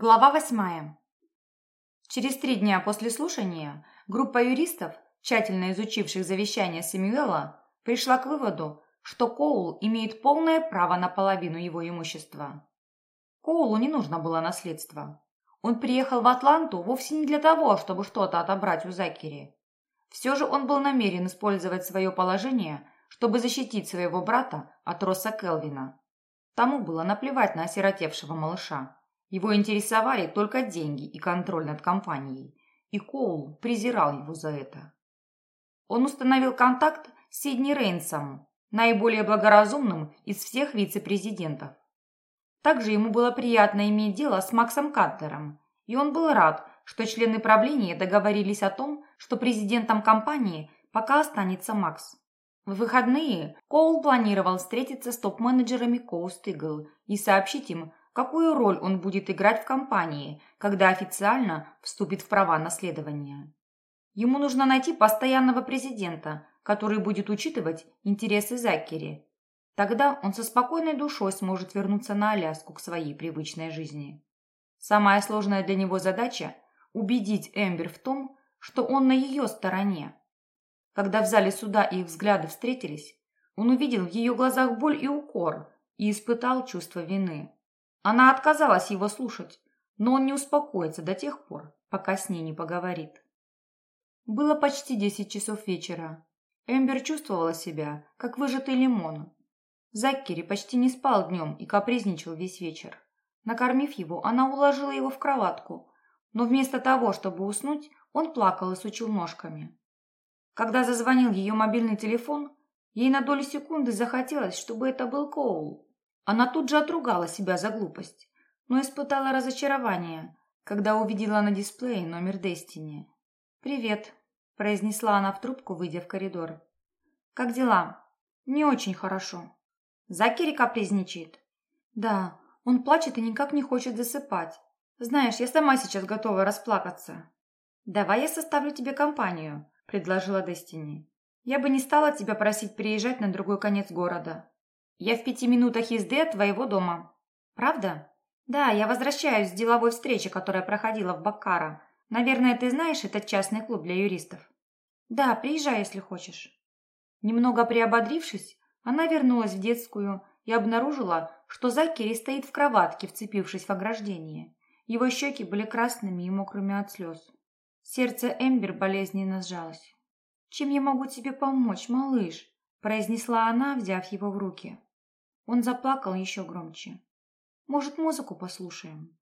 Глава восьмая. Через три дня после слушания группа юристов, тщательно изучивших завещание Сэмюэла, пришла к выводу, что Коул имеет полное право на половину его имущества. Коулу не нужно было наследство. Он приехал в Атланту вовсе не для того, чтобы что-то отобрать у Закери. Все же он был намерен использовать свое положение, чтобы защитить своего брата от Росса Келвина. Тому было наплевать на осиротевшего малыша. Его интересовали только деньги и контроль над компанией, и Коул презирал его за это. Он установил контакт с Сидни Рейнсом, наиболее благоразумным из всех вице-президентов. Также ему было приятно иметь дело с Максом Каттером, и он был рад, что члены правления договорились о том, что президентом компании пока останется Макс. В выходные Коул планировал встретиться с топ-менеджерами Coast Eagle и сообщить им, какую роль он будет играть в компании, когда официально вступит в права наследования. Ему нужно найти постоянного президента, который будет учитывать интересы Закери. Тогда он со спокойной душой сможет вернуться на Аляску к своей привычной жизни. Самая сложная для него задача – убедить Эмбер в том, что он на ее стороне. Когда в зале суда их взгляды встретились, он увидел в ее глазах боль и укор и испытал чувство вины. Она отказалась его слушать, но он не успокоится до тех пор, пока с ней не поговорит. Было почти десять часов вечера. Эмбер чувствовала себя, как выжатый лимон. Заккери почти не спал днем и капризничал весь вечер. Накормив его, она уложила его в кроватку, но вместо того, чтобы уснуть, он плакал и сучил ножками. Когда зазвонил ее мобильный телефон, ей на долю секунды захотелось, чтобы это был Коул. Она тут же отругала себя за глупость, но испытала разочарование, когда увидела на дисплее номер Дестини. «Привет», – произнесла она в трубку, выйдя в коридор. «Как дела?» «Не очень хорошо». «Закери капризничает?» «Да, он плачет и никак не хочет засыпать. Знаешь, я сама сейчас готова расплакаться». «Давай я составлю тебе компанию», – предложила Дестини. «Я бы не стала тебя просить приезжать на другой конец города. Я в пяти минутах езды от твоего дома. Правда? Да, я возвращаюсь с деловой встречи, которая проходила в Баккара. Наверное, ты знаешь этот частный клуб для юристов. Да, приезжай, если хочешь. Немного приободрившись, она вернулась в детскую и обнаружила, что Закери стоит в кроватке, вцепившись в ограждение. Его щеки были красными и мокрыми от слез. Сердце Эмбер болезненно сжалось. «Чем я могу тебе помочь, малыш?» – произнесла она, взяв его в руки. Он заплакал еще громче. «Может, музыку послушаем?»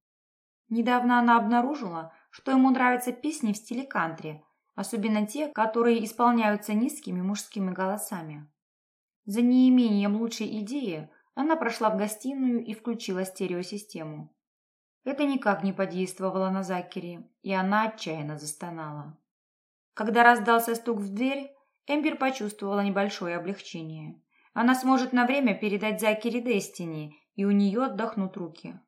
Недавно она обнаружила, что ему нравятся песни в стиле кантри, особенно те, которые исполняются низкими мужскими голосами. За неимением лучшей идеи она прошла в гостиную и включила стереосистему. Это никак не подействовало на Закери, и она отчаянно застонала. Когда раздался стук в дверь, Эмбер почувствовала небольшое облегчение. Она сможет на время передать Закери Дестини, и у нее отдохнут руки.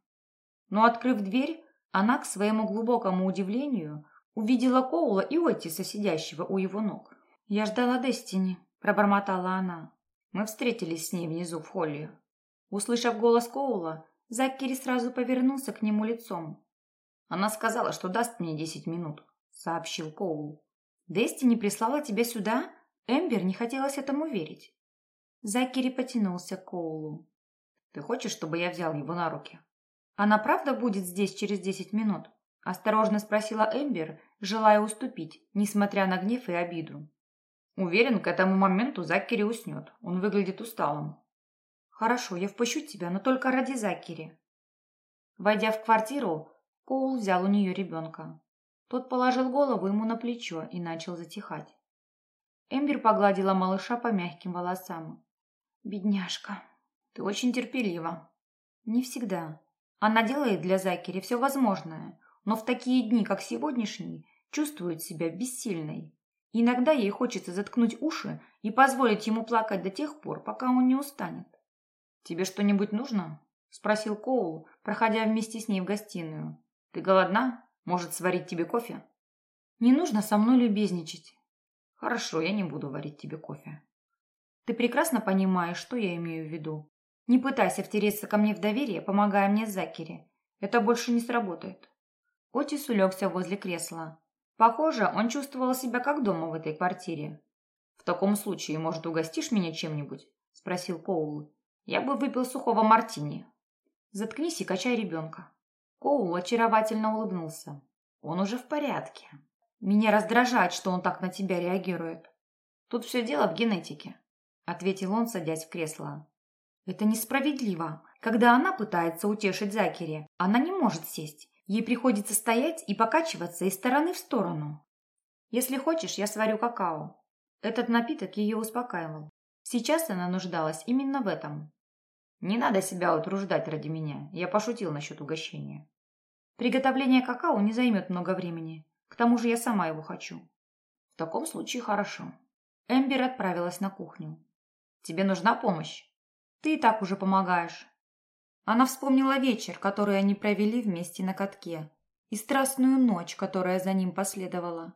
Но, открыв дверь, она, к своему глубокому удивлению, увидела Коула и Отиса, сидящего у его ног. «Я ждала Дестини», – пробормотала она. Мы встретились с ней внизу в холле. Услышав голос Коула, Закери сразу повернулся к нему лицом. «Она сказала, что даст мне десять минут», – сообщил Коул. «Дестини прислала тебя сюда?» Эмбер не хотелось этому верить. Закери потянулся к Коулу. «Ты хочешь, чтобы я взял его на руки?» «Она правда будет здесь через десять минут?» Осторожно спросила Эмбер, желая уступить, несмотря на гнев и обиду. Уверен, к этому моменту Закери уснет. Он выглядит усталым. Хорошо, я впущу тебя, но только ради Закери. Войдя в квартиру, Коул взял у нее ребенка. Тот положил голову ему на плечо и начал затихать. Эмбер погладила малыша по мягким волосам. Бедняжка, ты очень терпелива. Не всегда. Она делает для Закери все возможное, но в такие дни, как сегодняшний, чувствует себя бессильной. Иногда ей хочется заткнуть уши и позволить ему плакать до тех пор, пока он не устанет. «Тебе что-нибудь нужно?» – спросил Коул, проходя вместе с ней в гостиную. «Ты голодна? Может, сварить тебе кофе?» «Не нужно со мной любезничать». «Хорошо, я не буду варить тебе кофе». Ты прекрасно понимаешь, что я имею в виду. Не пытайся втереться ко мне в доверие, помогая мне с Закери. Это больше не сработает. Отис улегся возле кресла. Похоже, он чувствовал себя как дома в этой квартире. «В таком случае, может, угостишь меня чем-нибудь?» – спросил Коул. «Я бы выпил сухого мартини». «Заткнись и качай ребенка». Коул очаровательно улыбнулся. «Он уже в порядке. Меня раздражает, что он так на тебя реагирует. Тут все дело в генетике», – ответил он, садясь в кресло. «Это несправедливо. Когда она пытается утешить Закери, она не может сесть. Ей приходится стоять и покачиваться из стороны в сторону. Если хочешь, я сварю какао. Этот напиток ее успокаивал. Сейчас она нуждалась именно в этом. Не надо себя утруждать ради меня. Я пошутил насчет угощения. Приготовление какао не займет много времени. К тому же я сама его хочу. В таком случае хорошо. Эмбер отправилась на кухню. Тебе нужна помощь? Ты и так уже помогаешь. Она вспомнила вечер, который они провели вместе на катке, и страстную ночь, которая за ним последовала.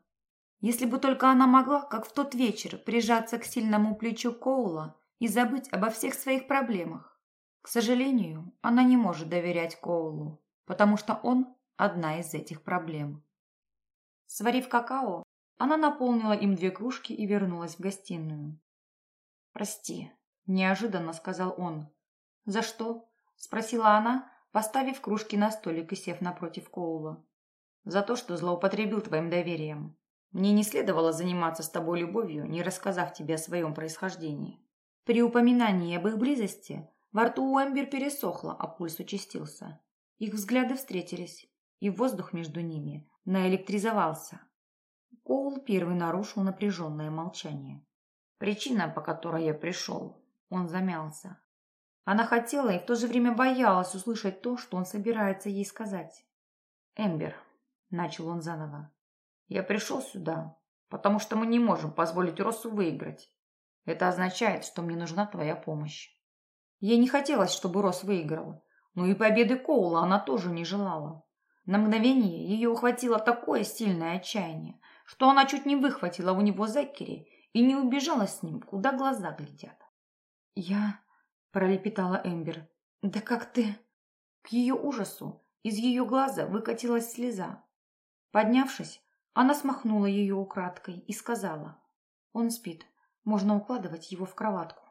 Если бы только она могла, как в тот вечер, прижаться к сильному плечу Коула и забыть обо всех своих проблемах. К сожалению, она не может доверять Коулу, потому что он – одна из этих проблем. Сварив какао, она наполнила им две кружки и вернулась в гостиную. «Прости», – неожиданно сказал он. «За что?» – спросила она, поставив кружки на столик и сев напротив Коула. «За то, что злоупотребил твоим доверием. Мне не следовало заниматься с тобой любовью, не рассказав тебе о своем происхождении». При упоминании об их близости во рту у Эмбер пересохло, а пульс участился. Их взгляды встретились, и воздух между ними наэлектризовался. Коул первый нарушил напряженное молчание. «Причина, по которой я пришел», — он замялся. Она хотела и в то же время боялась услышать то, что он собирается ей сказать. «Эмбер», — начал он заново, — «я пришел сюда, потому что мы не можем позволить Россу выиграть. Это означает, что мне нужна твоя помощь». Ей не хотелось, чтобы Росс выиграл, но и победы Коула она тоже не желала. На мгновение ее ухватило такое сильное отчаяние, что она чуть не выхватила у него Зеккери и не убежала с ним, куда глаза глядят. «Я пролепетала Эмбер. «Да как ты...» К ее ужасу из ее глаза выкатилась слеза. Поднявшись, она смахнула ее украдкой и сказала. «Он спит. Можно укладывать его в кроватку».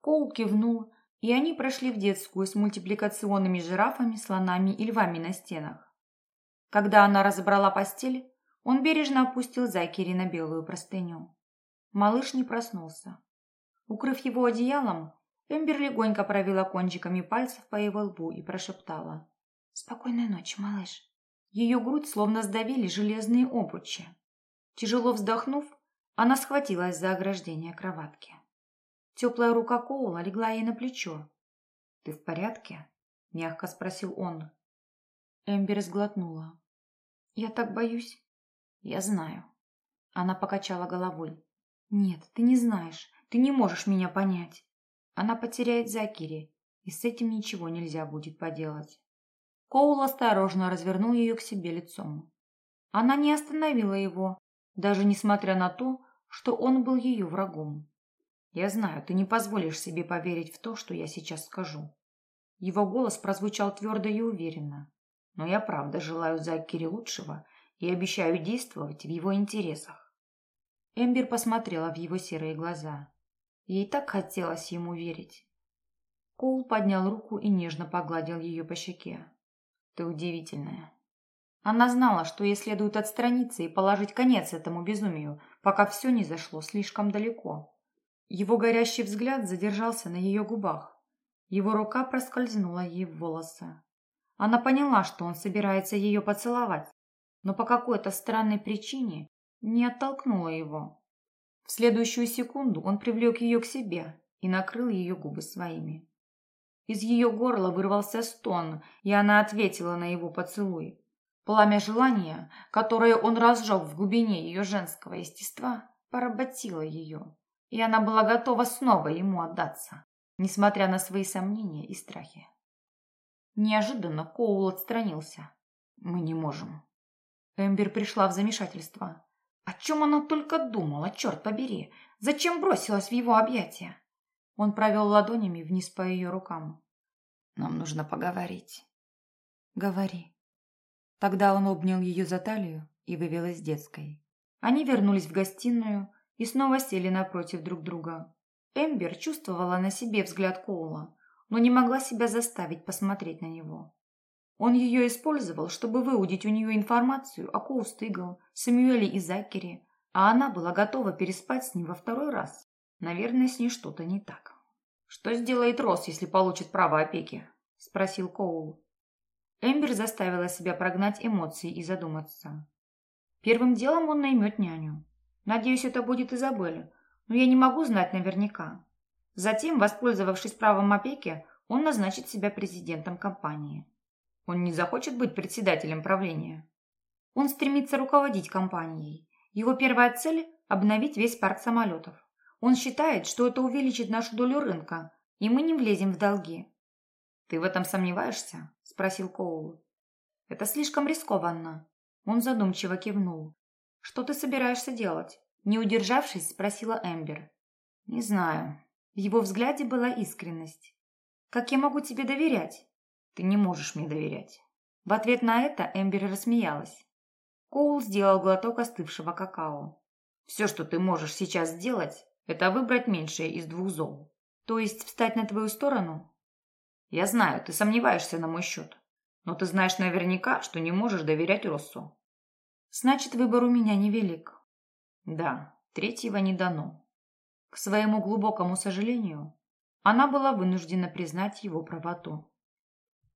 Коул кивнул, и они прошли в детскую с мультипликационными жирафами, слонами и львами на стенах. Когда она разобрала постель, он бережно опустил Закери на белую простыню. Малыш не проснулся. Укрыв его одеялом, Эмбер легонько провела кончиками пальцев по его лбу и прошептала. «Спокойной ночи, малыш». Ее грудь словно сдавили железные обручи. Тяжело вздохнув, она схватилась за ограждение кроватки. Теплая рука Коула легла ей на плечо. «Ты в порядке?» – мягко спросил он. Эмбер сглотнула. «Я так боюсь». «Я знаю». Она покачала головой. «Нет, ты не знаешь. Ты не можешь меня понять. Она потеряет Закири, и с этим ничего нельзя будет поделать. Коул осторожно развернул ее к себе лицом. Она не остановила его, даже несмотря на то, что он был ее врагом. «Я знаю, ты не позволишь себе поверить в то, что я сейчас скажу». Его голос прозвучал твердо и уверенно. «Но я правда желаю Закири лучшего и обещаю действовать в его интересах». Эмбер посмотрела в его серые глаза. Ей так хотелось ему верить. Коул поднял руку и нежно погладил ее по щеке. «Ты удивительная». Она знала, что ей следует отстраниться и положить конец этому безумию, пока все не зашло слишком далеко. Его горящий взгляд задержался на ее губах. Его рука проскользнула ей в волосы. Она поняла, что он собирается ее поцеловать, но по какой-то странной причине не оттолкнула его. В следующую секунду он привлек ее к себе и накрыл ее губы своими. Из ее горла вырвался стон, и она ответила на его поцелуй. Пламя желания, которое он разжег в глубине ее женского естества, поработило ее, и она была готова снова ему отдаться, несмотря на свои сомнения и страхи. Неожиданно Коул отстранился. «Мы не можем». Эмбер пришла в замешательство. О чем она только думала, черт побери? Зачем бросилась в его объятия? Он провел ладонями вниз по ее рукам. Нам нужно поговорить. Говори. Тогда он обнял ее за талию и вывел из детской. Они вернулись в гостиную и снова сели напротив друг друга. Эмбер чувствовала на себе взгляд Коула, но не могла себя заставить посмотреть на него. Он ее использовал, чтобы выудить у нее информацию о Коустыгл, Самюэле и Закере, а она была готова переспать с ним во второй раз. Наверное, с ней что-то не так. «Что сделает Росс, если получит право опеки?» – спросил Коул. Эмбер заставила себя прогнать эмоции и задуматься. Первым делом он наймет няню. Надеюсь, это будет Изабель, но я не могу знать наверняка. Затем, воспользовавшись правом опеки, он назначит себя президентом компании. Он не захочет быть председателем правления. Он стремится руководить компанией. Его первая цель – обновить весь парк самолетов. Он считает, что это увеличит нашу долю рынка, и мы не влезем в долги. «Ты в этом сомневаешься?» – спросил Коул. «Это слишком рискованно». Он задумчиво кивнул. «Что ты собираешься делать?» Не удержавшись, спросила Эмбер. «Не знаю». В его взгляде была искренность. «Как я могу тебе доверять?» Ты не можешь мне доверять». В ответ на это Эмбер рассмеялась. Коул сделал глоток остывшего какао. «Все, что ты можешь сейчас сделать, это выбрать меньшее из двух зол. То есть встать на твою сторону?» «Я знаю, ты сомневаешься на мой счет, но ты знаешь наверняка, что не можешь доверять Россу». «Значит, выбор у меня невелик». «Да, третьего не дано». К своему глубокому сожалению, она была вынуждена признать его правоту.